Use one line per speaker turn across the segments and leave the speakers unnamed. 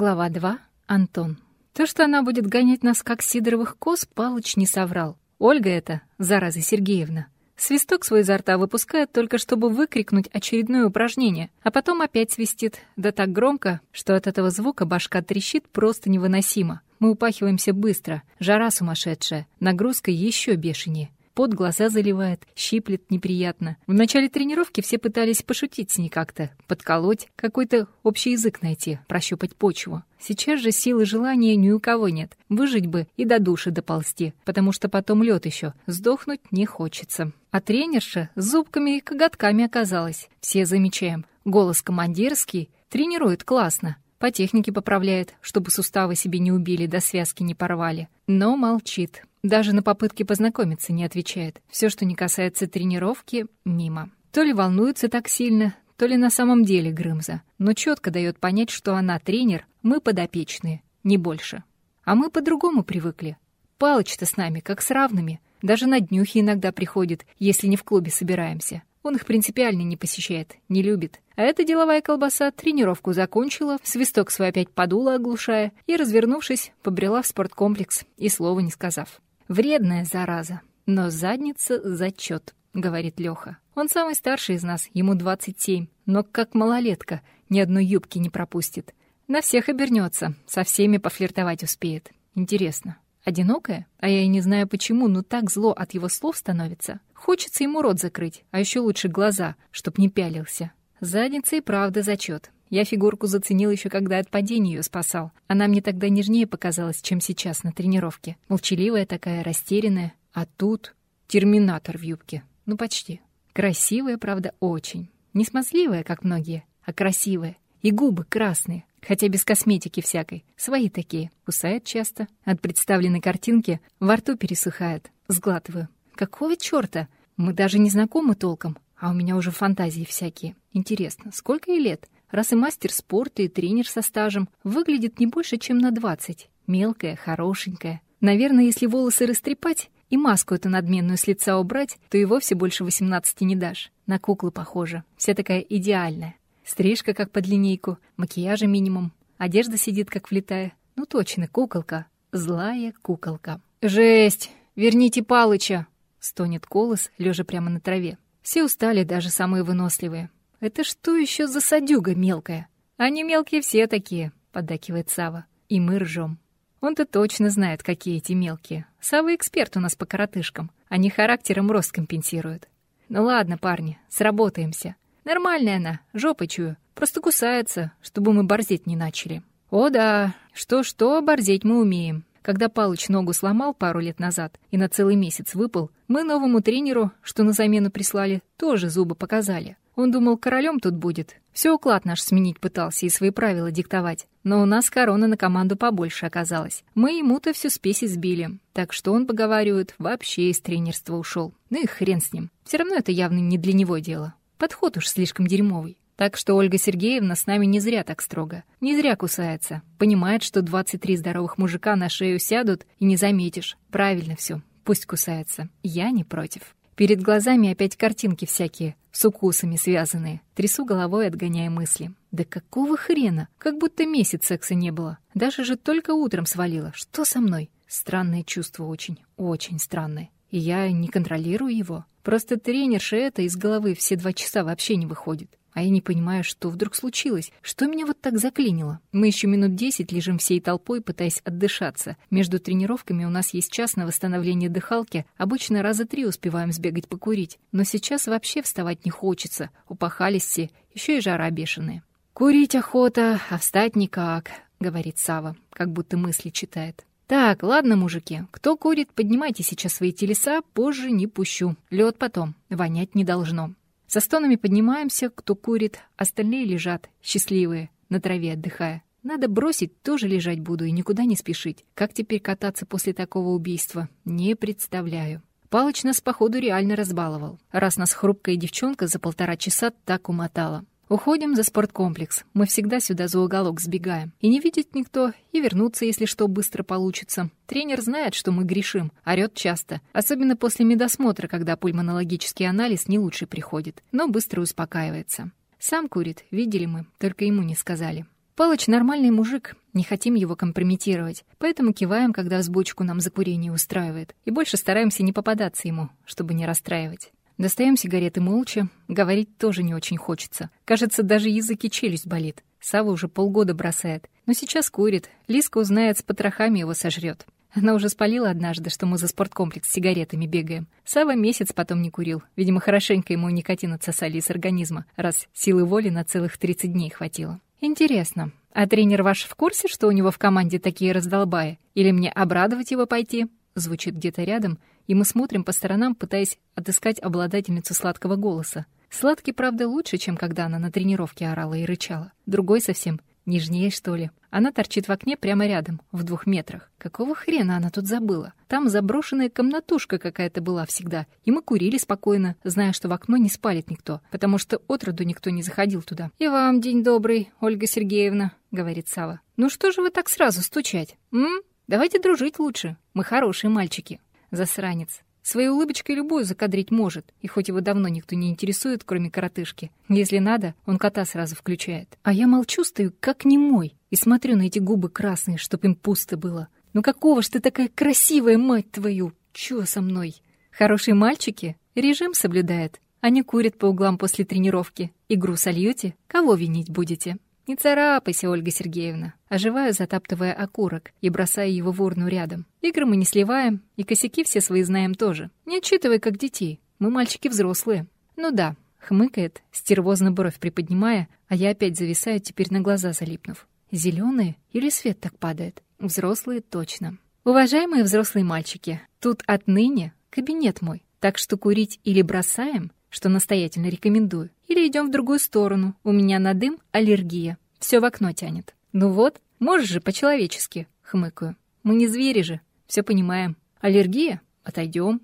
Глава 2. Антон. То, что она будет гонять нас, как сидоровых коз, Палыч не соврал. Ольга это, зараза Сергеевна, свисток свой изо рта выпускает только чтобы выкрикнуть очередное упражнение, а потом опять свистит, да так громко, что от этого звука башка трещит просто невыносимо. Мы упахиваемся быстро, жара сумасшедшая, нагрузка еще бешенее под глаза заливает, щиплет неприятно. В начале тренировки все пытались пошутить с ней как-то, подколоть, какой-то общий язык найти, прощупать почву. Сейчас же силы желания ни у кого нет. Выжить бы и до души доползти, потому что потом лед еще. Сдохнуть не хочется. А тренерша с зубками и коготками оказалась. Все замечаем. Голос командирский, тренирует классно. По технике поправляет, чтобы суставы себе не убили, до связки не порвали. Но молчит. Даже на попытки познакомиться не отвечает. Все, что не касается тренировки, мимо. То ли волнуется так сильно, то ли на самом деле Грымза. Но четко дает понять, что она тренер, мы подопечные, не больше. А мы по-другому привыкли. Палыч-то с нами, как с равными. Даже на днюхи иногда приходит, если не в клубе собираемся. Он их принципиально не посещает, не любит. А эта деловая колбаса тренировку закончила, свисток свой опять подула, оглушая, и, развернувшись, побрела в спорткомплекс, и слова не сказав. Вредная зараза, но задница зачет, говорит Леха. Он самый старший из нас, ему 27, но как малолетка, ни одной юбки не пропустит. На всех обернется, со всеми пофлиртовать успеет. Интересно, одинокая? А я и не знаю почему, но так зло от его слов становится. Хочется ему рот закрыть, а еще лучше глаза, чтоб не пялился. Задница и правда зачет. Я фигурку заценил еще когда от падения ее спасал. Она мне тогда нежнее показалась, чем сейчас на тренировке. Молчаливая такая, растерянная. А тут терминатор в юбке. Ну, почти. Красивая, правда, очень. Не смазливая, как многие, а красивая. И губы красные, хотя без косметики всякой. Свои такие. Кусает часто. От представленной картинки во рту пересыхает. Сглатываю. Какого черта? Мы даже не знакомы толком, а у меня уже фантазии всякие. Интересно, сколько ей лет? Раз и мастер спорта, и тренер со стажем, выглядит не больше, чем на 20. Мелкая, хорошенькая. Наверное, если волосы растрепать и маску эту надменную с лица убрать, то и вовсе больше 18 не дашь. На куклу похожа. Вся такая идеальная. Стрижка как под линейку, макияжа минимум. Одежда сидит как влитая. Ну точно, куколка. Злая куколка. «Жесть! Верните Палыча!» — стонет колос, лежа прямо на траве. Все устали, даже самые выносливые. «Это что еще за садюга мелкая?» «Они мелкие все такие», — поддакивает Сава. И мы ржем. Он-то точно знает, какие эти мелкие. Сава эксперт у нас по коротышкам. Они характером рост компенсируют. Ну ладно, парни, сработаемся. Нормальная она, жопой чую. Просто кусается, чтобы мы борзеть не начали. О да, что-что, борзеть мы умеем. Когда Палыч ногу сломал пару лет назад и на целый месяц выпал, мы новому тренеру, что на замену прислали, тоже зубы показали. Он думал, королем тут будет. Все уклад наш сменить пытался и свои правила диктовать. Но у нас корона на команду побольше оказалась. Мы ему-то всю спесь избили. Так что он, поговаривают, вообще из тренерства ушел. Ну и хрен с ним. Все равно это явно не для него дело. Подход уж слишком дерьмовый. Так что Ольга Сергеевна с нами не зря так строго. Не зря кусается. Понимает, что 23 здоровых мужика на шею сядут, и не заметишь. Правильно все. Пусть кусается. Я не против. Перед глазами опять картинки всякие, с укусами связанные. Трясу головой, отгоняя мысли. Да какого хрена? Как будто месяц секса не было. Даже же только утром свалила. Что со мной? Странное чувство очень, очень странное. И я не контролирую его. Просто тренерша это из головы все два часа вообще не выходит. А я не понимаю, что вдруг случилось. Что меня вот так заклинило? Мы еще минут десять лежим всей толпой, пытаясь отдышаться. Между тренировками у нас есть час на восстановление дыхалки. Обычно раза три успеваем сбегать покурить. Но сейчас вообще вставать не хочется. Упахались все. Еще и жара бешеная. «Курить охота, а встать никак», — говорит Сава, как будто мысли читает. «Так, ладно, мужики, кто курит, поднимайте сейчас свои телеса, позже не пущу. Лед потом, вонять не должно. Со стонами поднимаемся, кто курит, остальные лежат, счастливые, на траве отдыхая. Надо бросить, тоже лежать буду и никуда не спешить. Как теперь кататься после такого убийства? Не представляю. Палыч нас, походу, реально разбаловал, раз нас хрупкая девчонка за полтора часа так умотала. Уходим за спорткомплекс. Мы всегда сюда за уголок сбегаем. И не видит никто, и вернуться, если что, быстро получится. Тренер знает, что мы грешим, орёт часто. Особенно после медосмотра, когда пульмонологический анализ не лучше приходит. Но быстро успокаивается. Сам курит, видели мы, только ему не сказали. Палыч нормальный мужик, не хотим его компрометировать, поэтому киваем, когда взбучку нам за курение устраивает, и больше стараемся не попадаться ему, чтобы не расстраивать. Достаем сигареты молча, говорить тоже не очень хочется. Кажется, даже язык и челюсть болит. Сава уже полгода бросает, но сейчас курит. Лиска узнает, с потрохами его сожрет. Она уже спалила однажды, что мы за спорткомплекс с сигаретами бегаем. Сава месяц потом не курил. Видимо, хорошенько ему никотин отсосали из организма, раз силы воли на целых 30 дней хватило. Интересно, а тренер ваш в курсе, что у него в команде такие раздолбаи? Или мне обрадовать его пойти? Звучит где-то рядом, и мы смотрим по сторонам, пытаясь отыскать обладательницу сладкого голоса. Сладкий, правда, лучше, чем когда она на тренировке орала и рычала. Другой совсем Нежнее, что ли? Она торчит в окне прямо рядом, в двух метрах. Какого хрена она тут забыла? Там заброшенная комнатушка какая-то была всегда, и мы курили спокойно, зная, что в окно не спалит никто, потому что отроду никто не заходил туда. «И вам день добрый, Ольга Сергеевна», — говорит Сава. «Ну что же вы так сразу стучать? М? Давайте дружить лучше. Мы хорошие мальчики». Засранец. Своей улыбочкой любую закадрить может, и хоть его давно никто не интересует, кроме коротышки. Если надо, он кота сразу включает. А я молчу, стою как немой, и смотрю на эти губы красные, чтоб им пусто было. Ну какого ж ты такая красивая, мать твою? Чё со мной? Хорошие мальчики режим соблюдает. Они курят по углам после тренировки. Игру сольете? Кого винить будете? «Не царапайся, Ольга Сергеевна». Оживаю, затаптывая окурок и бросая его в урну рядом. Игры мы не сливаем, и косяки все свои знаем тоже. Не отчитывай, как детей. Мы мальчики взрослые. Ну да, хмыкает, стервозно бровь приподнимая, а я опять зависаю, теперь на глаза залипнув. Зеленые или свет так падает? Взрослые точно. Уважаемые взрослые мальчики, тут отныне кабинет мой. Так что курить или бросаем, что настоятельно рекомендую. Или идем в другую сторону. У меня на дым аллергия. Все в окно тянет. Ну вот, можешь же по-человечески, хмыкаю. Мы не звери же, все понимаем. Аллергия? Отойдем.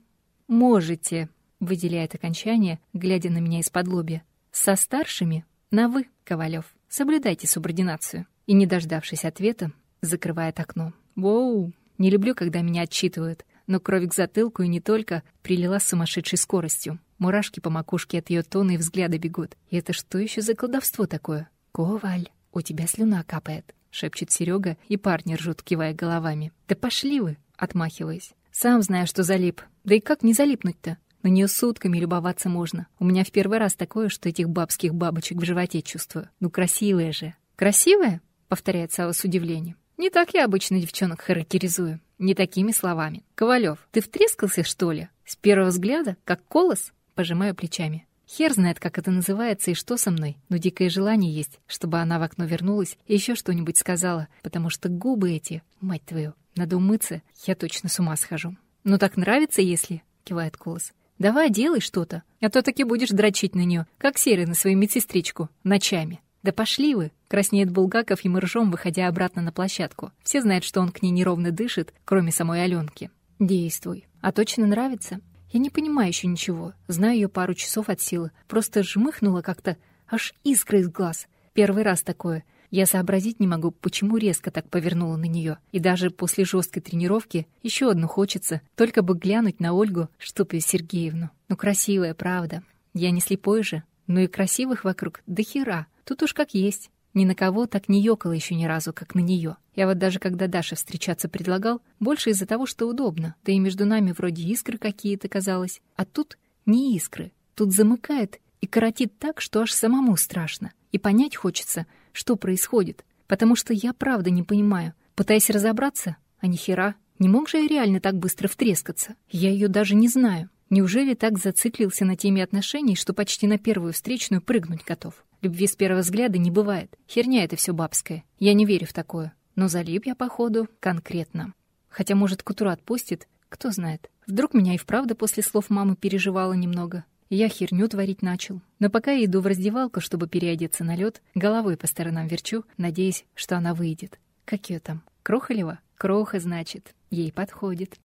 Можете, выделяет окончание, глядя на меня из-под лобья. Со старшими на «вы», Ковалев. Соблюдайте субординацию. И, не дождавшись ответа, закрывает окно. Воу, не люблю, когда меня отчитывают но кровь к затылку и не только прилила с сумасшедшей скоростью. Мурашки по макушке от ее тона и взгляда бегут. И это что еще за колдовство такое? «Коваль, у тебя слюна капает», — шепчет Серега, и парни ржут, кивая головами. «Да пошли вы!» — отмахиваясь. «Сам знаю, что залип. Да и как не залипнуть-то? На нее сутками любоваться можно. У меня в первый раз такое, что этих бабских бабочек в животе чувствую. Ну, красивая же!» «Красивая?» — повторяет Сава с удивлением. «Не так я обычно девчонок характеризую. Не такими словами. Ковалев, ты втрескался, что ли? С первого взгляда, как колос? Пожимаю плечами. Хер знает, как это называется и что со мной, но дикое желание есть, чтобы она в окно вернулась и еще что-нибудь сказала, потому что губы эти, мать твою, надо умыться, я точно с ума схожу. «Ну так нравится, если...» — кивает Колос. «Давай, делай что-то, а то таки будешь дрочить на нее, как серый на свою медсестричку, ночами». «Да пошли вы!» — краснеет Булгаков, и мы ржем, выходя обратно на площадку. Все знают, что он к ней неровно дышит, кроме самой Аленки. «Действуй. А точно нравится?» Я не понимаю еще ничего. Знаю ее пару часов от силы. Просто жмыхнула как-то, аж искры из глаз. Первый раз такое. Я сообразить не могу, почему резко так повернула на нее. И даже после жесткой тренировки еще одну хочется, только бы глянуть на Ольгу Штупию Сергеевну. Ну, красивая, правда. Я не слепой же. Ну и красивых вокруг до хера. Тут уж как есть. Ни на кого так не ёкало еще ни разу, как на нее. Я вот даже когда Даша встречаться предлагал, больше из-за того, что удобно. Да и между нами вроде искры какие-то казалось. А тут не искры. Тут замыкает и коротит так, что аж самому страшно. И понять хочется, что происходит. Потому что я правда не понимаю. Пытаясь разобраться, а ни хера. Не мог же я реально так быстро втрескаться? Я ее даже не знаю. Неужели так зациклился на теме отношений, что почти на первую встречную прыгнуть готов? Любви с первого взгляда не бывает. Херня это все бабская. Я не верю в такое. Но залип я, походу, конкретно. Хотя, может, к утру отпустит, кто знает. Вдруг меня и вправду после слов мамы переживала немного. Я херню творить начал. Но пока я иду в раздевалку, чтобы переодеться на лед, головой по сторонам верчу, надеясь, что она выйдет. Как ее там? Крохолева? Кроха, значит. Ей подходит.